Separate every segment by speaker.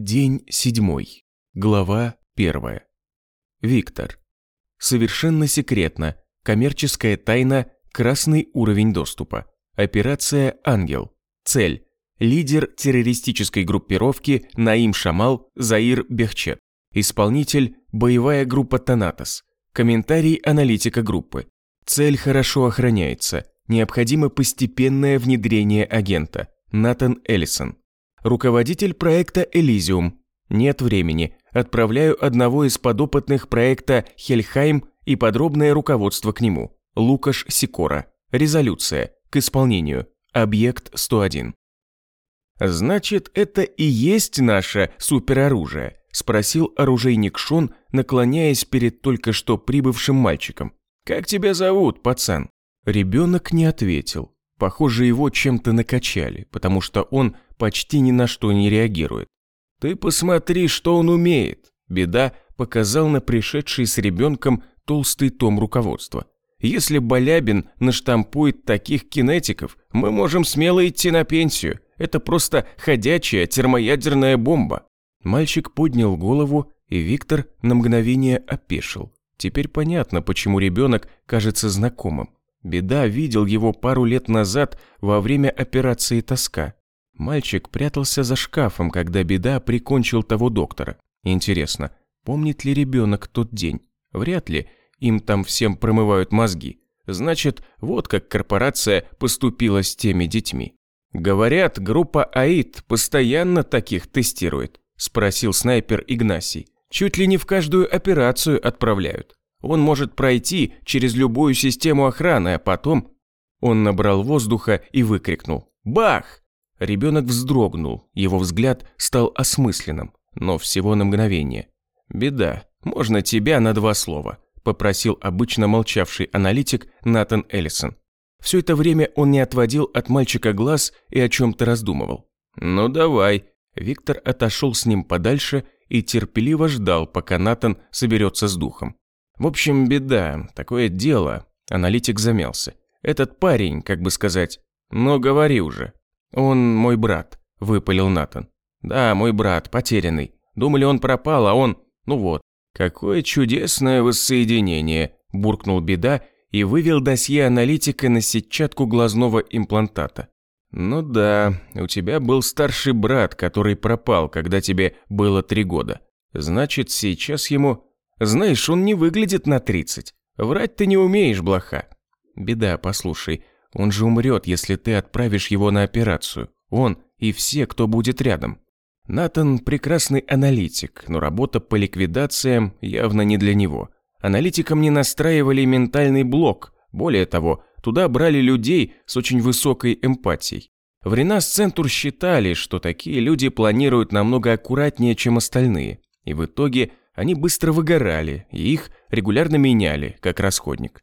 Speaker 1: День седьмой. Глава первая. Виктор. Совершенно секретно. Коммерческая тайна. Красный уровень доступа. Операция «Ангел». Цель. Лидер террористической группировки Наим Шамал Заир Бехчет. Исполнитель – боевая группа «Танатос». Комментарий аналитика группы. Цель хорошо охраняется. Необходимо постепенное внедрение агента. Натан Эллисон. Руководитель проекта «Элизиум». Нет времени. Отправляю одного из подопытных проекта «Хельхайм» и подробное руководство к нему. Лукаш Сикора. Резолюция. К исполнению. Объект 101. «Значит, это и есть наше супероружие?» – спросил оружейник Шон, наклоняясь перед только что прибывшим мальчиком. «Как тебя зовут, пацан?» Ребенок не ответил. Похоже, его чем-то накачали, потому что он почти ни на что не реагирует. «Ты посмотри, что он умеет!» Беда показал на пришедший с ребенком толстый том руководства. «Если Балябин наштампует таких кинетиков, мы можем смело идти на пенсию. Это просто ходячая термоядерная бомба». Мальчик поднял голову, и Виктор на мгновение опешил. Теперь понятно, почему ребенок кажется знакомым. Беда видел его пару лет назад во время операции «Тоска». Мальчик прятался за шкафом, когда Беда прикончил того доктора. Интересно, помнит ли ребенок тот день? Вряд ли, им там всем промывают мозги. Значит, вот как корпорация поступила с теми детьми. «Говорят, группа АИД постоянно таких тестирует», спросил снайпер Игнасий. «Чуть ли не в каждую операцию отправляют. Он может пройти через любую систему охраны, а потом... Он набрал воздуха и выкрикнул. «Бах!» Ребенок вздрогнул, его взгляд стал осмысленным, но всего на мгновение. «Беда, можно тебя на два слова», попросил обычно молчавший аналитик Натан Эллисон. Все это время он не отводил от мальчика глаз и о чем-то раздумывал. «Ну давай». Виктор отошел с ним подальше и терпеливо ждал, пока Натан соберется с духом. В общем, беда, такое дело. Аналитик замялся. Этот парень, как бы сказать, но говори уже. Он мой брат, выпалил Натан. Да, мой брат, потерянный. Думали, он пропал, а он... Ну вот. Какое чудесное воссоединение, буркнул беда и вывел досье аналитика на сетчатку глазного имплантата. Ну да, у тебя был старший брат, который пропал, когда тебе было три года. Значит, сейчас ему знаешь, он не выглядит на 30. Врать ты не умеешь, блоха. Беда, послушай, он же умрет, если ты отправишь его на операцию. Он и все, кто будет рядом. Натан прекрасный аналитик, но работа по ликвидациям явно не для него. Аналитикам не настраивали ментальный блок. Более того, туда брали людей с очень высокой эмпатией. В Ренас-центр считали, что такие люди планируют намного аккуратнее, чем остальные. И в итоге они быстро выгорали, и их регулярно меняли, как расходник.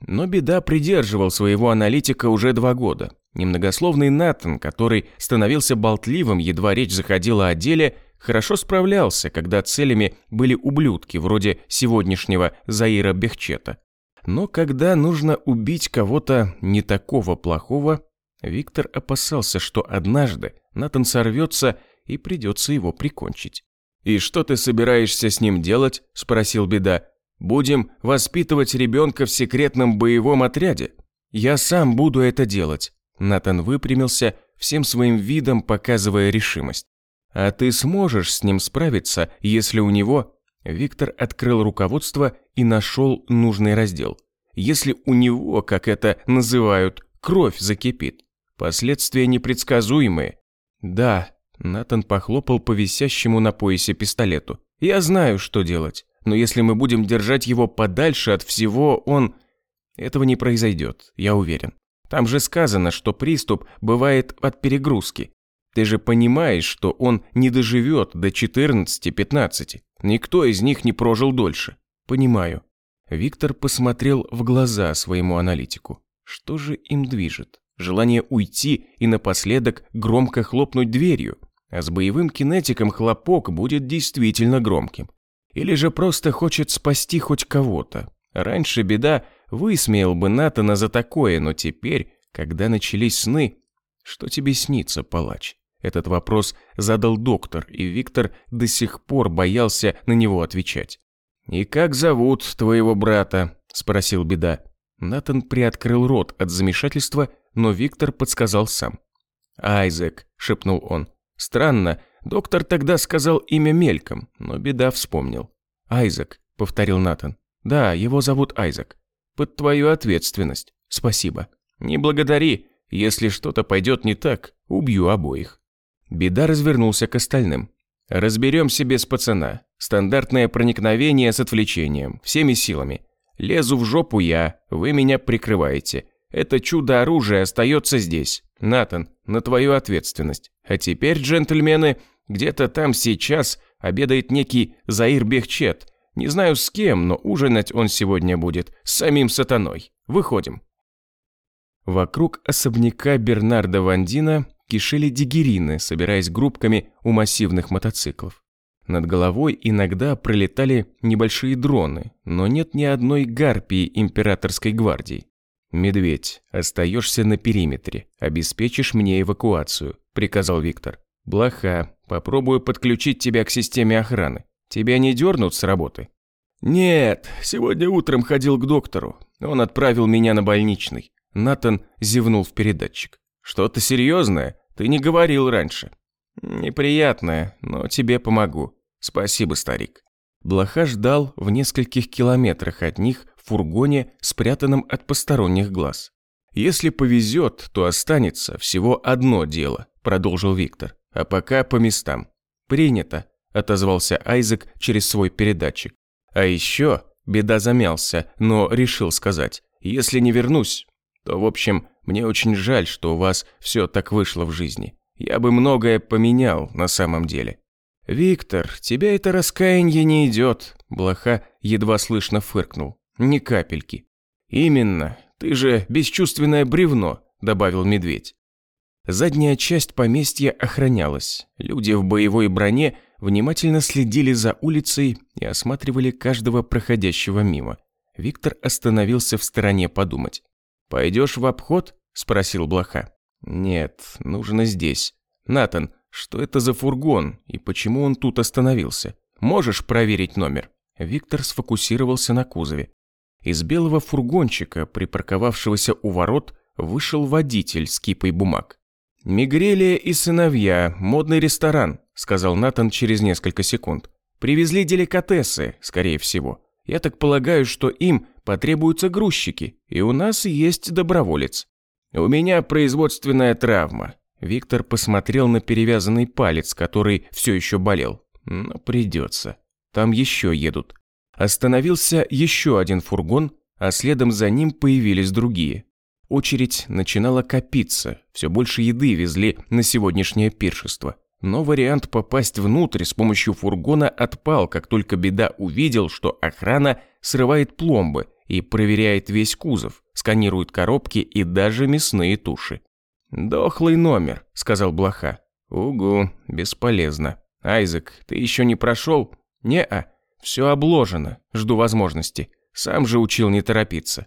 Speaker 1: Но беда придерживал своего аналитика уже два года. Немногословный Натан, который становился болтливым, едва речь заходила о деле, хорошо справлялся, когда целями были ублюдки, вроде сегодняшнего Заира Бехчета. Но когда нужно убить кого-то не такого плохого, Виктор опасался, что однажды Натан сорвется и придется его прикончить. «И что ты собираешься с ним делать?» – спросил Беда. «Будем воспитывать ребенка в секретном боевом отряде?» «Я сам буду это делать». Натан выпрямился, всем своим видом показывая решимость. «А ты сможешь с ним справиться, если у него...» Виктор открыл руководство и нашел нужный раздел. «Если у него, как это называют, кровь закипит. Последствия непредсказуемые». «Да, Натан похлопал по висящему на поясе пистолету. «Я знаю, что делать, но если мы будем держать его подальше от всего, он...» «Этого не произойдет, я уверен. Там же сказано, что приступ бывает от перегрузки. Ты же понимаешь, что он не доживет до 14-15. Никто из них не прожил дольше». «Понимаю». Виктор посмотрел в глаза своему аналитику. Что же им движет? Желание уйти и напоследок громко хлопнуть дверью? А с боевым кинетиком хлопок будет действительно громким. Или же просто хочет спасти хоть кого-то. Раньше беда высмеял бы Натана за такое, но теперь, когда начались сны... Что тебе снится, палач? Этот вопрос задал доктор, и Виктор до сих пор боялся на него отвечать. «И как зовут твоего брата?» – спросил Беда. Натан приоткрыл рот от замешательства, но Виктор подсказал сам. «Айзек», – шепнул он. «Странно, доктор тогда сказал имя мельком, но Беда вспомнил». «Айзек», – повторил Натан. «Да, его зовут Айзек. Под твою ответственность. Спасибо. Не благодари. Если что-то пойдет не так, убью обоих». Беда развернулся к остальным. «Разберемся без пацана. Стандартное проникновение с отвлечением. Всеми силами. Лезу в жопу я, вы меня прикрываете. Это чудо-оружие остается здесь. Натан, на твою ответственность. А теперь, джентльмены, где-то там сейчас обедает некий Заир Бехчет. Не знаю с кем, но ужинать он сегодня будет с самим сатаной. Выходим. Вокруг особняка Бернарда Вандина кишели дигерины, собираясь группками у массивных мотоциклов. Над головой иногда пролетали небольшие дроны, но нет ни одной гарпии императорской гвардии. «Медведь, остаешься на периметре, обеспечишь мне эвакуацию», – приказал Виктор. «Блоха, попробую подключить тебя к системе охраны. Тебя не дернут с работы?» «Нет, сегодня утром ходил к доктору. Он отправил меня на больничный. Натан зевнул в передатчик. «Что-то серьезное? Ты не говорил раньше». «Неприятное, но тебе помогу. Спасибо, старик». Блоха ждал в нескольких километрах от них в фургоне, спрятанном от посторонних глаз. «Если повезет, то останется всего одно дело», – продолжил Виктор. «А пока по местам». «Принято», – отозвался Айзек через свой передатчик. «А еще...» – беда замялся, но решил сказать. «Если не вернусь, то, в общем, мне очень жаль, что у вас все так вышло в жизни. Я бы многое поменял на самом деле». «Виктор, тебя это раскаяние не идет», – Блоха едва слышно фыркнул. «Ни капельки». «Именно. Ты же бесчувственное бревно», – добавил медведь. Задняя часть поместья охранялась. Люди в боевой броне внимательно следили за улицей и осматривали каждого проходящего мимо. Виктор остановился в стороне подумать. «Пойдешь в обход?» – спросил Блоха. «Нет, нужно здесь. Натан, что это за фургон и почему он тут остановился? Можешь проверить номер?» Виктор сфокусировался на кузове. Из белого фургончика, припарковавшегося у ворот, вышел водитель с кипой бумаг. «Мигрелия и сыновья, модный ресторан», – сказал Натан через несколько секунд. «Привезли деликатесы, скорее всего. Я так полагаю, что им потребуются грузчики, и у нас есть доброволец. У меня производственная травма. Виктор посмотрел на перевязанный палец, который все еще болел. Но придется. Там еще едут. Остановился еще один фургон, а следом за ним появились другие. Очередь начинала копиться, все больше еды везли на сегодняшнее пиршество. Но вариант попасть внутрь с помощью фургона отпал, как только Беда увидел, что охрана срывает пломбы и проверяет весь кузов, сканирует коробки и даже мясные туши. «Дохлый номер», — сказал Блоха. «Угу, бесполезно. Айзек, ты еще не прошел?» «Не-а, все обложено, жду возможности. Сам же учил не торопиться».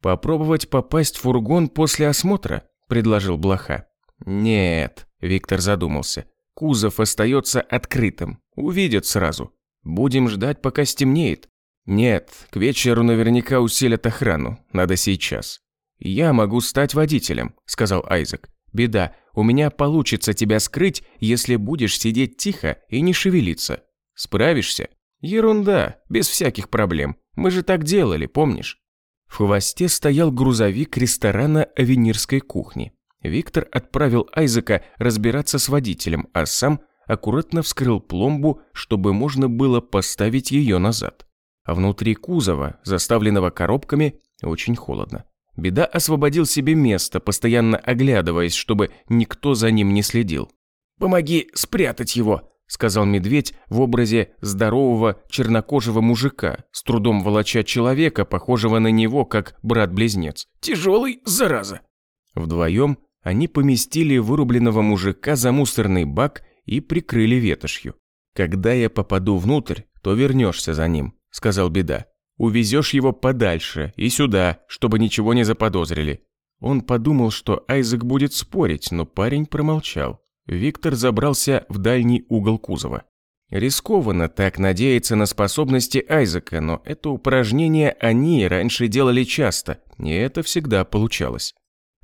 Speaker 1: «Попробовать попасть в фургон после осмотра?» – предложил Блоха. «Нет», – Виктор задумался. Кузов остается открытым. Увидят сразу. Будем ждать, пока стемнеет. Нет, к вечеру наверняка усилят охрану. Надо сейчас. Я могу стать водителем, сказал Айзек. Беда, у меня получится тебя скрыть, если будешь сидеть тихо и не шевелиться. Справишься? Ерунда, без всяких проблем. Мы же так делали, помнишь? В хвосте стоял грузовик ресторана Авенирской кухни. Виктор отправил Айзека разбираться с водителем, а сам аккуратно вскрыл пломбу, чтобы можно было поставить ее назад. А внутри кузова, заставленного коробками, очень холодно. Беда освободил себе место, постоянно оглядываясь, чтобы никто за ним не следил. «Помоги спрятать его», – сказал медведь в образе здорового чернокожего мужика, с трудом волоча человека, похожего на него, как брат-близнец. «Тяжелый, зараза!» Вдвоем они поместили вырубленного мужика за мусорный бак и прикрыли ветошью. «Когда я попаду внутрь, то вернешься за ним», – сказал Беда. «Увезешь его подальше и сюда, чтобы ничего не заподозрили». Он подумал, что Айзек будет спорить, но парень промолчал. Виктор забрался в дальний угол кузова. Рискованно так надеяться на способности Айзека, но это упражнение они раньше делали часто, и это всегда получалось.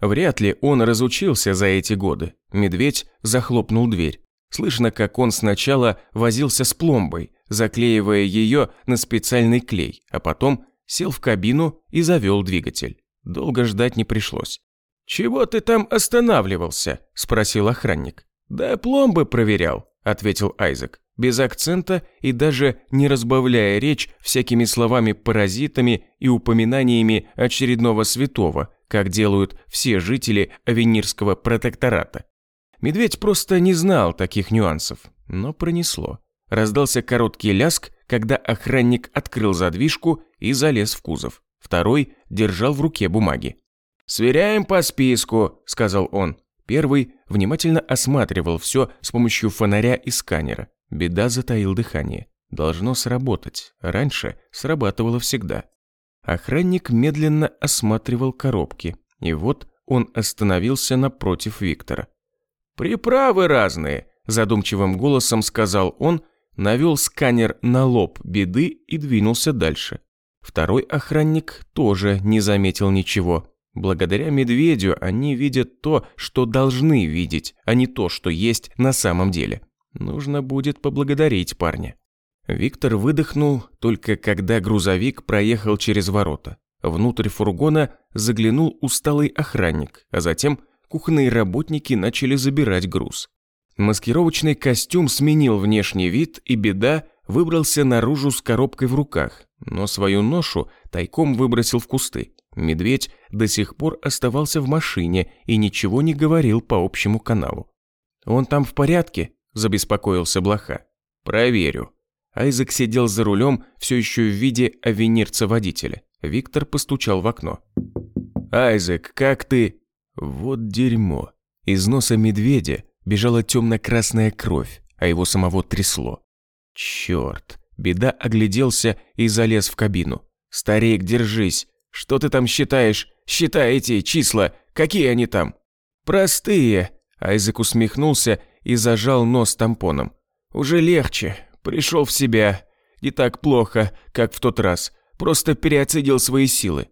Speaker 1: Вряд ли он разучился за эти годы. Медведь захлопнул дверь. Слышно, как он сначала возился с пломбой, заклеивая ее на специальный клей, а потом сел в кабину и завел двигатель. Долго ждать не пришлось. «Чего ты там останавливался?» – спросил охранник. «Да пломбы проверял», – ответил Айзек, без акцента и даже не разбавляя речь всякими словами-паразитами и упоминаниями очередного святого, как делают все жители Авенирского протектората. Медведь просто не знал таких нюансов, но пронесло. Раздался короткий ляск, когда охранник открыл задвижку и залез в кузов. Второй держал в руке бумаги. «Сверяем по списку», – сказал он. Первый внимательно осматривал все с помощью фонаря и сканера. Беда затаил дыхание. Должно сработать. Раньше срабатывало всегда. Охранник медленно осматривал коробки. И вот он остановился напротив Виктора. «Приправы разные», – задумчивым голосом сказал он, навел сканер на лоб беды и двинулся дальше. Второй охранник тоже не заметил ничего. Благодаря медведю они видят то, что должны видеть, а не то, что есть на самом деле. Нужно будет поблагодарить парня. Виктор выдохнул, только когда грузовик проехал через ворота. Внутрь фургона заглянул усталый охранник, а затем кухонные работники начали забирать груз. Маскировочный костюм сменил внешний вид, и беда выбрался наружу с коробкой в руках, но свою ношу тайком выбросил в кусты. Медведь до сих пор оставался в машине и ничего не говорил по общему каналу. «Он там в порядке?» – забеспокоился Блоха. «Проверю». Айзек сидел за рулем, все еще в виде авенирца-водителя. Виктор постучал в окно. «Айзек, как ты?» Вот дерьмо. Из носа медведя бежала темно-красная кровь, а его самого трясло. Черт. Беда огляделся и залез в кабину. «Старик, держись! Что ты там считаешь? Считай эти числа! Какие они там?» «Простые!» Айзек усмехнулся и зажал нос тампоном. «Уже легче. Пришел в себя. Не так плохо, как в тот раз. Просто переоценил свои силы».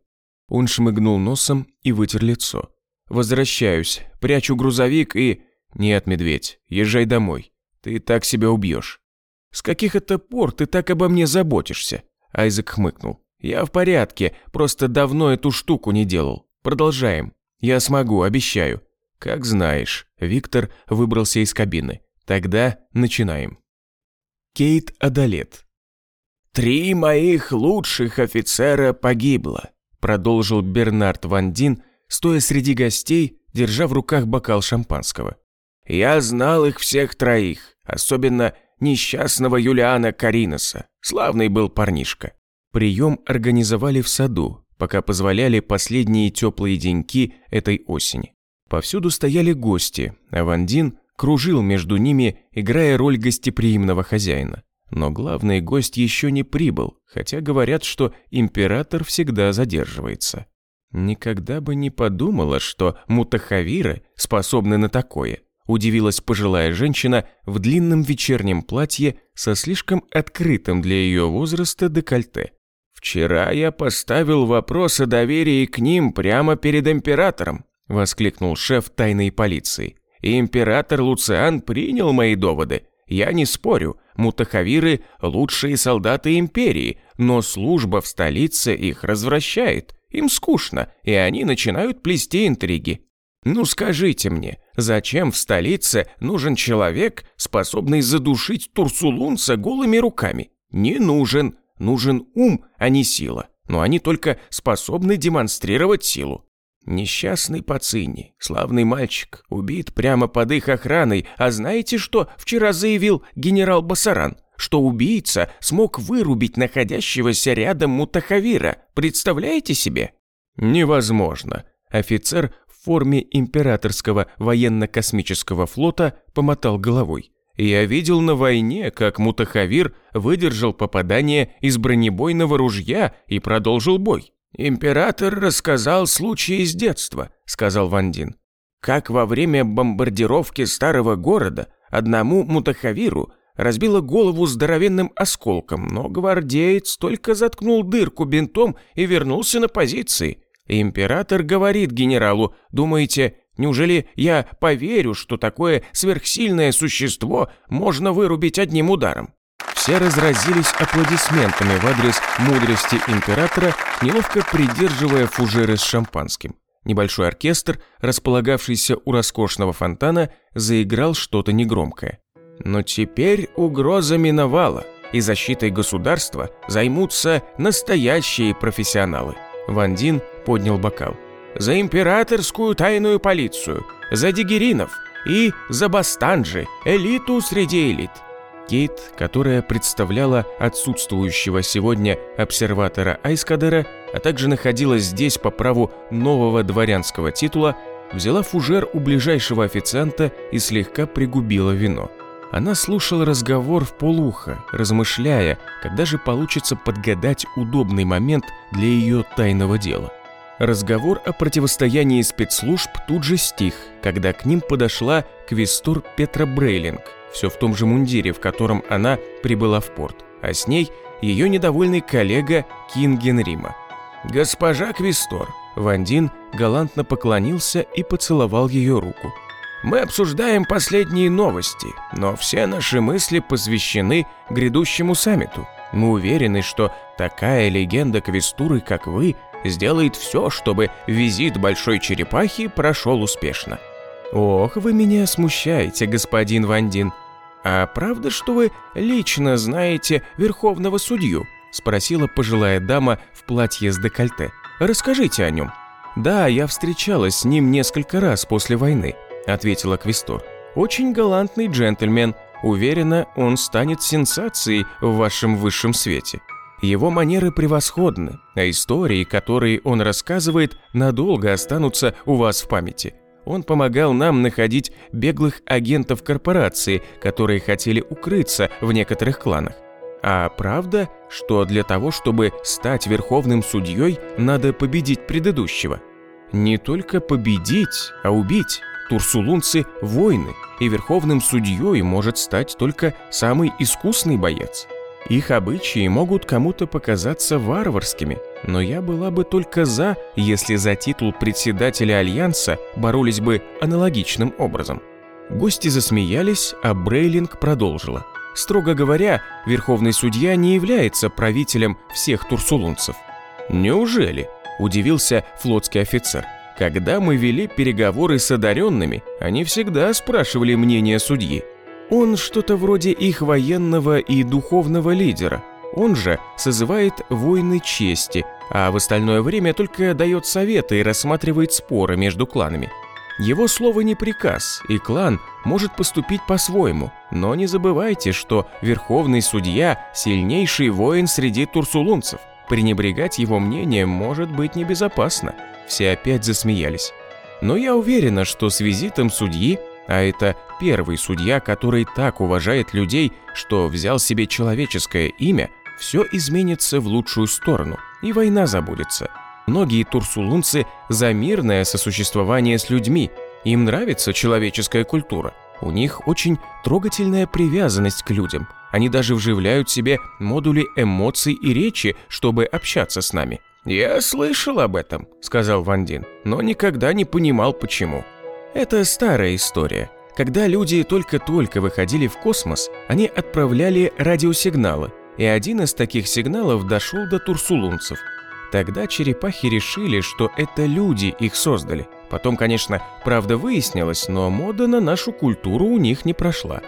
Speaker 1: Он шмыгнул носом и вытер лицо. «Возвращаюсь. Прячу грузовик и...» «Нет, медведь, езжай домой. Ты так себя убьешь». «С каких это пор ты так обо мне заботишься?» Айзек хмыкнул. «Я в порядке, просто давно эту штуку не делал. Продолжаем. Я смогу, обещаю». «Как знаешь». Виктор выбрался из кабины. «Тогда начинаем». Кейт Адалет. «Три моих лучших офицера погибло», продолжил Бернард Ван Дин, стоя среди гостей, держа в руках бокал шампанского. «Я знал их всех троих, особенно несчастного Юлиана Кариноса. Славный был парнишка. Прием организовали в саду, пока позволяли последние теплые деньки этой осени. Повсюду стояли гости, а Вандин кружил между ними, играя роль гостеприимного хозяина. Но главный гость еще не прибыл, хотя говорят, что император всегда задерживается. Никогда бы не подумала, что мутахавиры способны на такое – удивилась пожилая женщина в длинном вечернем платье со слишком открытым для ее возраста декольте. «Вчера я поставил вопрос о доверии к ним прямо перед императором», воскликнул шеф тайной полиции. «И император Луциан принял мои доводы. Я не спорю, мутахавиры – лучшие солдаты империи, но служба в столице их развращает. Им скучно, и они начинают плести интриги. Ну скажите мне, зачем в столице нужен человек, способный задушить турсулунца голыми руками? Не нужен. Нужен ум, а не сила. Но они только способны демонстрировать силу. Несчастный Пацини, славный мальчик, убит прямо под их охраной, а знаете, что вчера заявил генерал Басаран? Что убийца смог вырубить находящегося рядом Мутахавира, представляете себе? Невозможно. Офицер в форме императорского военно-космического флота помотал головой. Я видел на войне, как Мутахавир выдержал попадание из бронебойного ружья и продолжил бой. «Император рассказал случай из детства», — сказал Вандин.
Speaker 2: как во время бомбардировки старого города одному мутахавиру разбило голову здоровенным осколком, но гвардеец только заткнул дырку бинтом и вернулся на позиции. Император говорит генералу, думаете, неужели я поверю, что такое сверхсильное существо можно вырубить одним ударом? Все разразились аплодисментами в адрес мудрости императора, неловко придерживая фужеры с шампанским. Небольшой оркестр, располагавшийся у роскошного фонтана, заиграл что-то негромкое. Но теперь угроза миновала, и защитой государства займутся настоящие профессионалы. Вандин поднял бокал. «За императорскую тайную полицию, за дигеринов и за бастанджи, элиту среди элит». Кейт, которая представляла отсутствующего сегодня обсерватора Айскадера, а также находилась здесь по праву нового дворянского титула, взяла фужер у ближайшего официанта и слегка пригубила вино. Она слушала разговор в полухо, размышляя, когда же получится подгадать удобный момент для ее тайного дела. Разговор о противостоянии спецслужб тут же стих, когда к ним подошла квестор Петра Брейлинг, все в том же мундире, в котором она прибыла в порт, а с ней ее недовольный коллега Кинген Рима. «Госпожа Квестор», Вандин галантно поклонился и поцеловал ее руку. Мы обсуждаем последние новости, но все наши мысли посвящены грядущему саммиту. Мы уверены, что такая легенда Квестуры, как вы, сделает все, чтобы визит Большой Черепахи прошел успешно. Ох, вы меня смущаете, господин Вандин. А правда, что вы лично знаете Верховного Судью? Спросила пожилая дама в платье с декольте. Расскажите о нем. Да, я встречалась с ним несколько раз после войны. – ответила Квестор. «Очень галантный джентльмен. Уверена, он станет сенсацией в вашем высшем свете. Его манеры превосходны, а истории, которые он рассказывает, надолго останутся у вас в памяти. Он помогал нам находить беглых агентов корпорации, которые хотели укрыться в некоторых кланах. А правда, что для того, чтобы стать верховным судьей, надо победить предыдущего? Не только победить, а убить. Турсулунцы – воины, и верховным судьей может стать только самый искусный боец. Их обычаи могут кому-то показаться варварскими, но я была бы только за, если за титул председателя Альянса боролись бы аналогичным образом. Гости засмеялись, а Брейлинг продолжила. Строго говоря, верховный судья не является правителем всех турсулунцев. «Неужели?» – удивился флотский офицер – когда мы вели переговоры с одаренными, они всегда спрашивали мнение судьи. Он что-то вроде их военного и духовного лидера. Он же созывает войны чести, а в остальное время только дает советы и рассматривает споры между кланами. Его слово не приказ, и клан может поступить по-своему, но не забывайте, что верховный судья – сильнейший воин среди турсулунцев. Пренебрегать его мнением может быть небезопасно. Все опять засмеялись. Но я уверена, что с визитом судьи, а это первый судья, который так уважает людей, что взял себе человеческое имя, все изменится в лучшую сторону, и война забудется. Многие турсулунцы за мирное сосуществование с людьми, им нравится человеческая культура. У них очень трогательная привязанность к людям. Они даже вживляют себе модули эмоций и речи, чтобы общаться с нами. «Я слышал об этом», — сказал Вандин, «но никогда не понимал, почему». Это старая история. Когда люди только-только выходили в космос, они отправляли радиосигналы, и один из таких сигналов дошел до турсулунцев. Тогда черепахи решили, что это люди их создали. Потом, конечно, правда выяснилось, но мода на нашу культуру у них не прошла.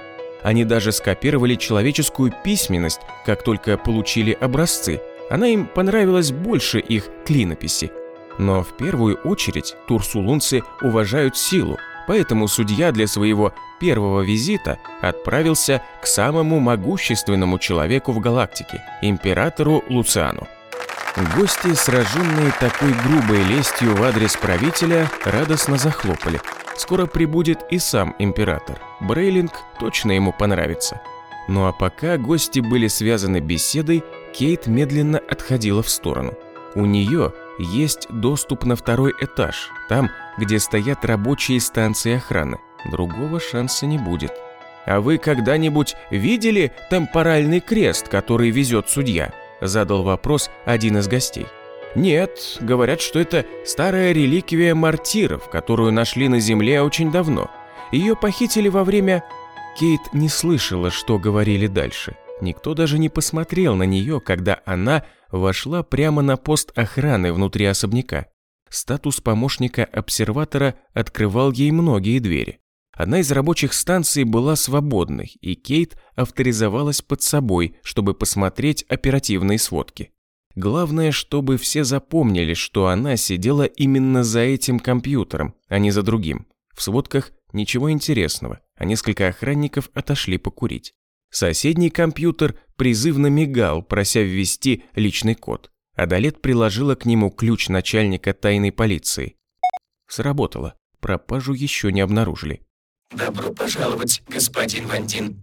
Speaker 2: Они даже скопировали человеческую письменность, как только получили образцы – она им понравилась больше их клинописи. Но в первую очередь турсулунцы уважают силу, поэтому судья для своего первого визита отправился к самому могущественному человеку в галактике – императору Луциану. Гости, сраженные такой грубой лестью в адрес правителя, радостно захлопали. Скоро прибудет и сам император. Брейлинг точно ему понравится. Ну а пока гости были связаны беседой, Кейт медленно отходила в сторону. У нее есть доступ на второй этаж. Там
Speaker 1: где стоят рабочие станции охраны. Другого шанса не будет.
Speaker 2: «А вы когда-нибудь видели темпоральный крест, который везет судья?» Задал вопрос один из гостей. «Нет, говорят, что это старая реликвия мартиров, которую нашли на земле очень давно. Ее похитили во время...»
Speaker 1: Кейт не слышала, что говорили дальше. Никто даже не посмотрел на нее, когда она вошла прямо на пост охраны внутри особняка. Статус помощника обсерватора открывал ей многие двери. Одна из рабочих станций была свободной, и Кейт авторизовалась под собой, чтобы посмотреть оперативные сводки. Главное, чтобы все запомнили, что она сидела именно за этим компьютером, а не за другим. В сводках ничего интересного, а несколько охранников отошли покурить. Соседний компьютер призывно мигал, прося ввести личный код. Адалет приложила к нему ключ начальника тайной полиции. Сработало. Пропажу еще не обнаружили.
Speaker 3: «Добро пожаловать, господин Вандин».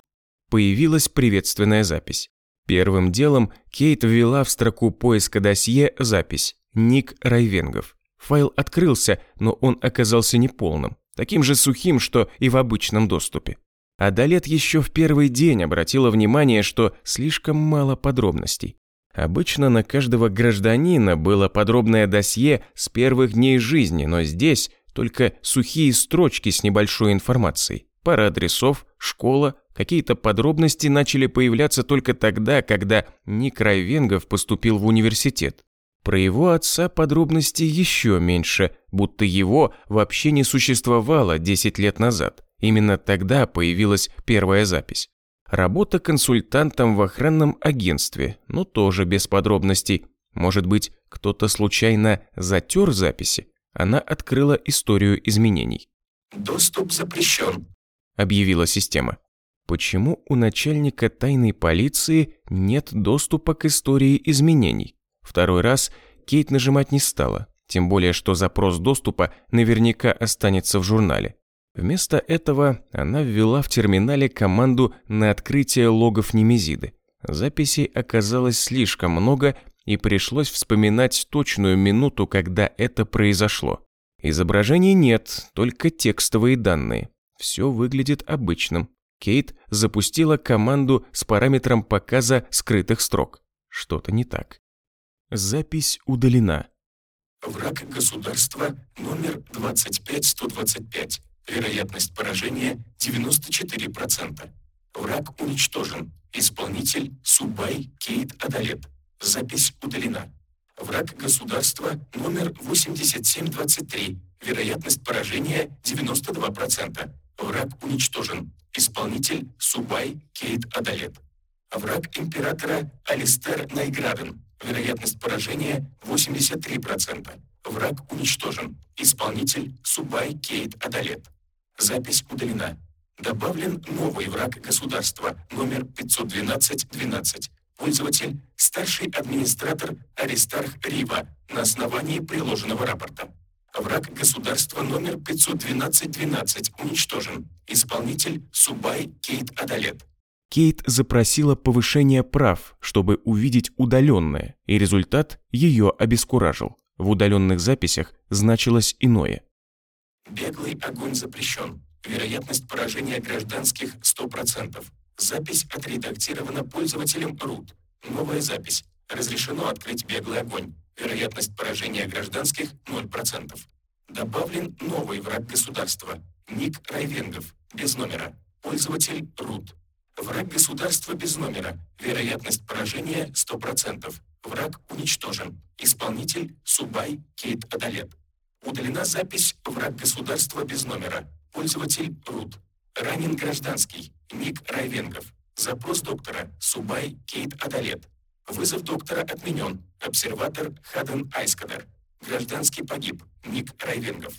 Speaker 1: Появилась приветственная запись. Первым делом Кейт ввела в строку поиска досье запись «Ник Райвенгов». Файл открылся, но он оказался неполным, таким же сухим, что и в обычном доступе. Адалет еще в первый день обратила внимание, что слишком мало подробностей. Обычно на каждого гражданина было подробное досье с первых дней жизни, но здесь только сухие строчки с небольшой информацией. Пара адресов, школа, какие-то подробности начали появляться только тогда, когда Ник Райвенгов поступил в университет. Про его отца подробностей еще меньше, будто его вообще не существовало 10 лет назад. Именно тогда появилась первая запись. Работа консультантом в охранном агентстве, но тоже без подробностей. Может быть, кто-то случайно затер записи? Она открыла историю изменений.
Speaker 3: «Доступ запрещен», —
Speaker 1: объявила система. Почему у начальника тайной полиции нет доступа к истории изменений? Второй раз Кейт нажимать не стала, тем более что запрос доступа наверняка останется в журнале. Вместо этого она ввела в терминале команду на открытие логов Немезиды. Записей оказалось слишком много, и пришлось вспоминать точную минуту, когда это произошло. Изображений нет, только текстовые данные. Все выглядит обычным. Кейт запустила команду с параметром показа скрытых строк. Что-то не так. Запись удалена.
Speaker 3: Враг государства номер 25125. Вероятность поражения 94%. Враг уничтожен. Исполнитель Субай Кейт Адалет. Запись удалена. Враг государства номер 8723. Вероятность поражения 92%. Враг уничтожен. Исполнитель Субай Кейт Адалет. Враг императора Алистер Найграден. Вероятность поражения 83%. Враг уничтожен. Исполнитель Субай Кейт Адалет. Запись удалена. Добавлен новый враг государства номер 51212. Пользователь – старший администратор Аристарх Рива на основании приложенного рапорта. Враг государства номер 51212 уничтожен. Исполнитель – Субай Кейт Адалет.
Speaker 1: Кейт запросила повышение прав, чтобы увидеть удаленное, и результат ее обескуражил. В удаленных записях значилось иное.
Speaker 3: Беглый огонь запрещен. Вероятность поражения гражданских 100%. Запись отредактирована пользователем root. Новая запись. Разрешено открыть беглый огонь. Вероятность поражения гражданских 0%. Добавлен новый враг государства. Ник Райвенгов. Без номера. Пользователь root. Враг государства без номера. Вероятность поражения 100%. Враг уничтожен. Исполнитель Субай Кейт Адалет. Удалена запись «Враг государства без номера». Пользователь Рут. Ранен гражданский. Ник Райвенгов. Запрос доктора Субай Кейт Адалет. Вызов доктора отменен. Обсерватор Хаден Айскадер. Гражданский погиб. Ник Райвенгов.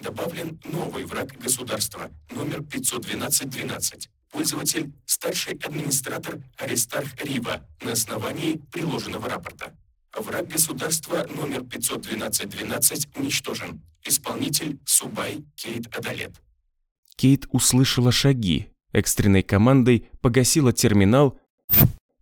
Speaker 3: Добавлен новый враг государства. Номер 51212. Пользователь – старший администратор Аристарх Рива на основании приложенного рапорта. Враг государства номер 51212 уничтожен. Исполнитель Субай Кейт Адалет.
Speaker 1: Кейт услышала шаги, экстренной командой погасила терминал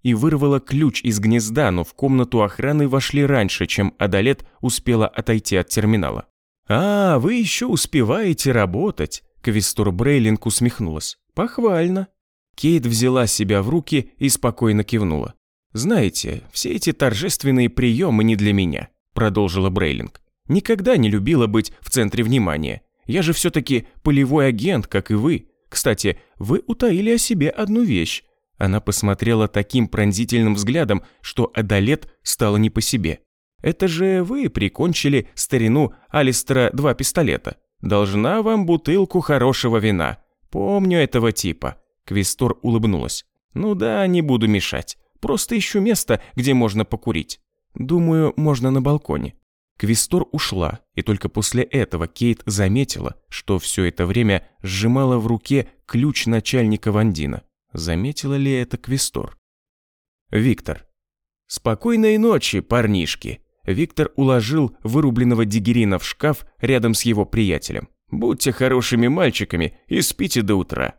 Speaker 1: и вырвала ключ из гнезда, но в комнату охраны вошли раньше, чем Адалет успела отойти от терминала. «А, вы еще успеваете работать», — Квестор Брейлинг усмехнулась. «Похвально». Кейт взяла себя в руки и спокойно кивнула. «Знаете, все эти торжественные приемы не для меня», — продолжила Брейлинг. «Никогда не любила быть в центре внимания. Я же все-таки полевой агент, как и вы. Кстати, вы утаили о себе одну вещь. Она посмотрела таким пронзительным взглядом, что Адалет стало не по себе. «Это же вы прикончили старину Алистера два пистолета. Должна вам бутылку хорошего вина. Помню этого типа». Квестор улыбнулась. «Ну да, не буду мешать. Просто ищу место, где можно покурить. Думаю, можно на балконе». Квестор ушла, и только после этого Кейт заметила, что все это время сжимала в руке ключ начальника Вандина. Заметила ли это Квестор? Виктор. «Спокойной ночи, парнишки!» Виктор уложил вырубленного Дигерина в шкаф рядом с его приятелем. «Будьте хорошими мальчиками и спите до утра».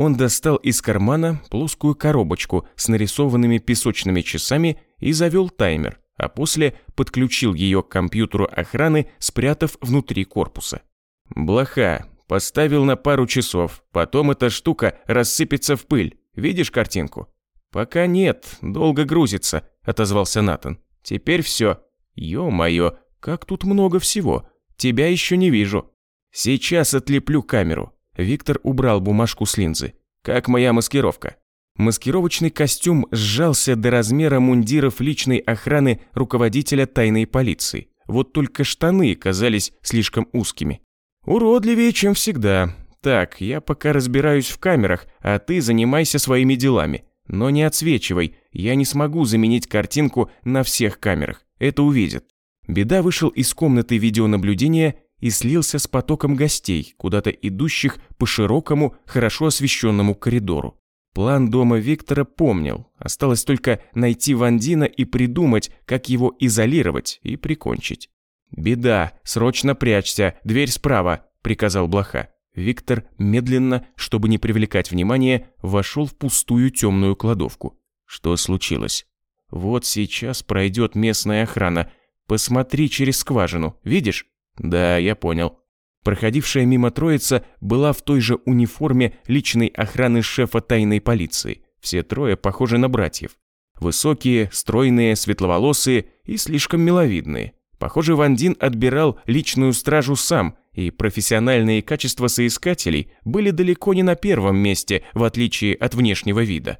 Speaker 1: Он достал из кармана плоскую коробочку с нарисованными песочными часами и завел таймер, а после подключил ее к компьютеру охраны, спрятав внутри корпуса. «Блоха, поставил на пару часов, потом эта штука рассыпется в пыль. Видишь картинку?» «Пока нет, долго грузится», – отозвался Натан. «Теперь все. Ё-моё, как тут много всего. Тебя еще не вижу. Сейчас отлеплю камеру». Виктор убрал бумажку с линзы. «Как моя маскировка?» Маскировочный костюм сжался до размера мундиров личной охраны руководителя тайной полиции. Вот только штаны казались слишком узкими. «Уродливее, чем всегда. Так, я пока разбираюсь в камерах, а ты занимайся своими делами. Но не отсвечивай, я не смогу заменить картинку на всех камерах. Это увидят». Беда вышел из комнаты видеонаблюдения и слился с потоком гостей, куда-то идущих по широкому, хорошо освещенному коридору. План дома Виктора помнил, осталось только найти Вандина и придумать, как его изолировать и прикончить. «Беда, срочно прячься, дверь справа», – приказал Блоха. Виктор медленно, чтобы не привлекать внимания, вошел в пустую темную кладовку. Что случилось? Вот сейчас пройдет местная охрана. Посмотри через скважину, видишь? Да, я понял. Проходившая мимо троица была в той же униформе личной охраны шефа тайной полиции. Все трое похожи на братьев. Высокие, стройные, светловолосые и слишком миловидные. Похоже, Вандин отбирал личную стражу сам, и профессиональные качества соискателей были далеко не на первом месте, в отличие от внешнего вида.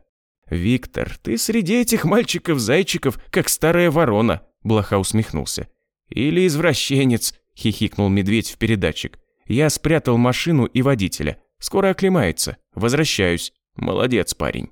Speaker 1: «Виктор, ты среди этих мальчиков-зайчиков, как старая ворона», – Блоха усмехнулся. «Или извращенец», – хихикнул медведь в передатчик. «Я спрятал машину и водителя. Скоро оклемается. Возвращаюсь. Молодец, парень».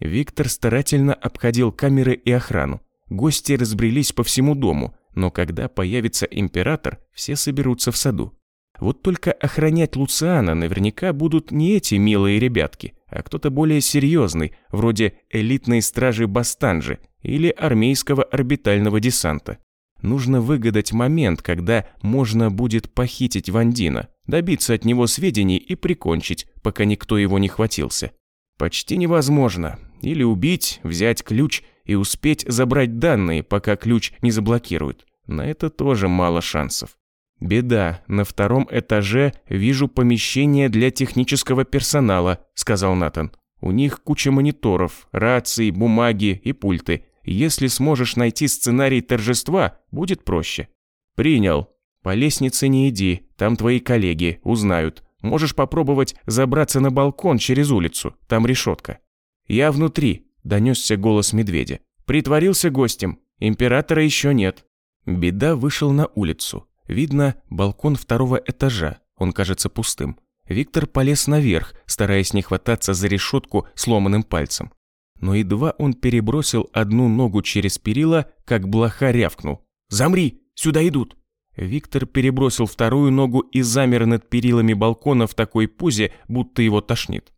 Speaker 1: Виктор старательно обходил камеры и охрану. Гости разбрелись по всему дому, но когда появится император, все соберутся в саду. Вот только охранять Луциана наверняка будут не эти милые ребятки, а кто-то более серьезный, вроде элитной стражи Бастанжи или армейского орбитального десанта. Нужно выгадать момент, когда можно будет похитить Вандина, добиться от него сведений и прикончить, пока никто его не хватился. Почти невозможно. Или убить, взять ключ и успеть забрать данные, пока ключ не заблокируют. На это тоже мало шансов. «Беда, на втором этаже вижу помещение для технического персонала», – сказал Натан. «У них куча мониторов, раций, бумаги и пульты. Если сможешь найти сценарий торжества, будет проще». «Принял. По лестнице не иди, там твои коллеги, узнают. Можешь попробовать забраться на балкон через улицу, там решетка». «Я внутри», – донесся голос медведя. «Притворился гостем, императора еще нет». Беда вышел на улицу. Видно, балкон второго этажа, он кажется пустым. Виктор полез наверх, стараясь не хвататься за решетку сломанным пальцем. Но едва он перебросил одну ногу через перила, как блоха рявкнул. «Замри! Сюда идут!» Виктор перебросил вторую ногу и замер над перилами балкона в такой позе, будто его тошнит.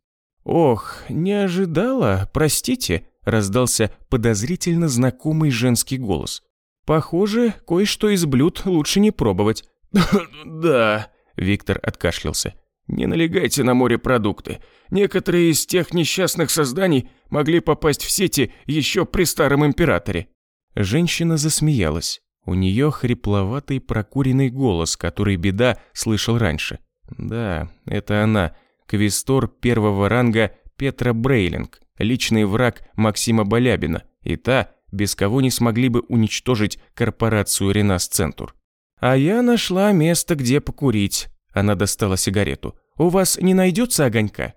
Speaker 1: «Ох, не ожидала, простите», – раздался подозрительно знакомый женский голос. Похоже, кое-что из блюд лучше не пробовать.
Speaker 2: Да, Виктор откашлялся. Не налегайте на морепродукты. Некоторые из тех несчастных созданий могли попасть в сети еще при старом императоре.
Speaker 1: Женщина засмеялась. У нее хрипловатый прокуренный голос, который Беда слышал раньше. Да, это она, квестор первого ранга Петра Брейлинг, личный враг Максима Балябина, и та, без кого не смогли бы уничтожить корпорацию Ренас Центур. «А я нашла место, где покурить». Она достала сигарету. «У вас не найдется огонька?»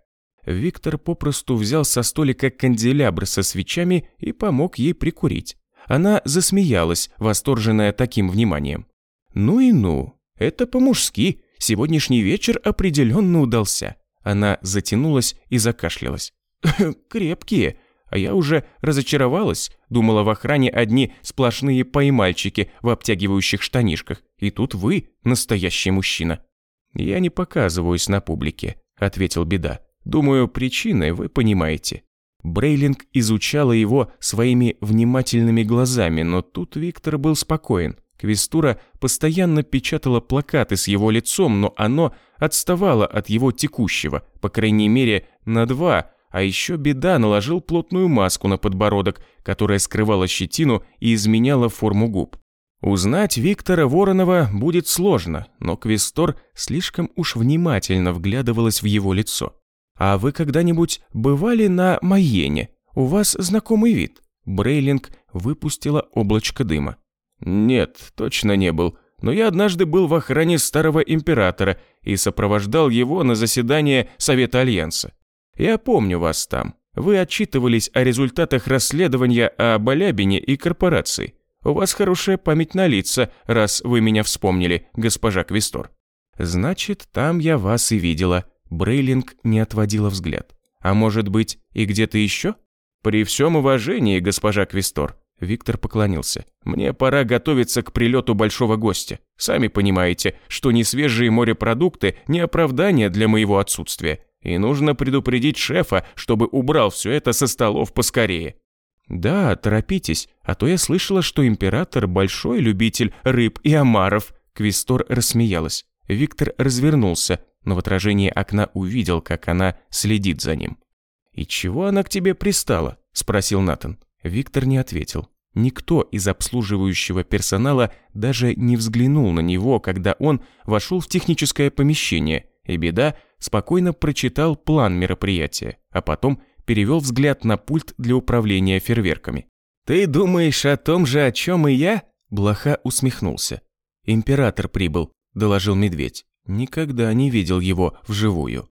Speaker 1: Виктор попросту взял со столика канделябр со свечами и помог ей прикурить. Она засмеялась, восторженная таким вниманием. «Ну и ну, это по-мужски, сегодняшний вечер определенно удался». Она затянулась и закашлялась. «Крепкие, а я уже разочаровалась, думала в охране одни сплошные поймальчики в обтягивающих штанишках, и тут вы настоящий мужчина». «Я не показываюсь на публике», — ответил Беда. «Думаю, причины вы понимаете». Брейлинг изучала его своими внимательными глазами, но тут Виктор был спокоен. Квестура постоянно печатала плакаты с его лицом, но оно отставало от его текущего, по крайней мере, на два, а еще беда наложил плотную маску на подбородок, которая скрывала щетину и изменяла форму губ. Узнать Виктора Воронова будет сложно, но Квестор слишком уж внимательно вглядывалась в его лицо. «А вы когда-нибудь бывали на Майене? У вас знакомый вид?» Брейлинг выпустила облачко дыма. «Нет, точно не был. Но я однажды был в охране старого императора и сопровождал его на заседание Совета Альянса. Я помню вас там. Вы отчитывались о результатах расследования о Балябине и корпорации. У вас хорошая память на лица, раз вы меня вспомнили, госпожа Квестор. Значит, там я вас и видела. Брейлинг не отводила взгляд. А может быть, и где-то еще? При всем уважении, госпожа Квестор. Виктор поклонился. «Мне пора готовиться к прилету большого гостя. Сами понимаете, что несвежие морепродукты – не оправдание для моего отсутствия. И нужно предупредить шефа, чтобы убрал все это со столов поскорее. Да, торопитесь, а то я слышала, что император большой любитель рыб и омаров. Квестор рассмеялась. Виктор развернулся, но в отражении окна увидел, как она следит за ним. «И чего она к тебе пристала?» – спросил Натан. Виктор не ответил. Никто из обслуживающего персонала даже не взглянул на него, когда он вошел в техническое помещение, и беда спокойно прочитал план мероприятия, а потом перевел взгляд на пульт для управления фейерверками. «Ты думаешь о том же, о чем и я?» Блоха усмехнулся. «Император прибыл», – доложил медведь. Никогда не видел его вживую.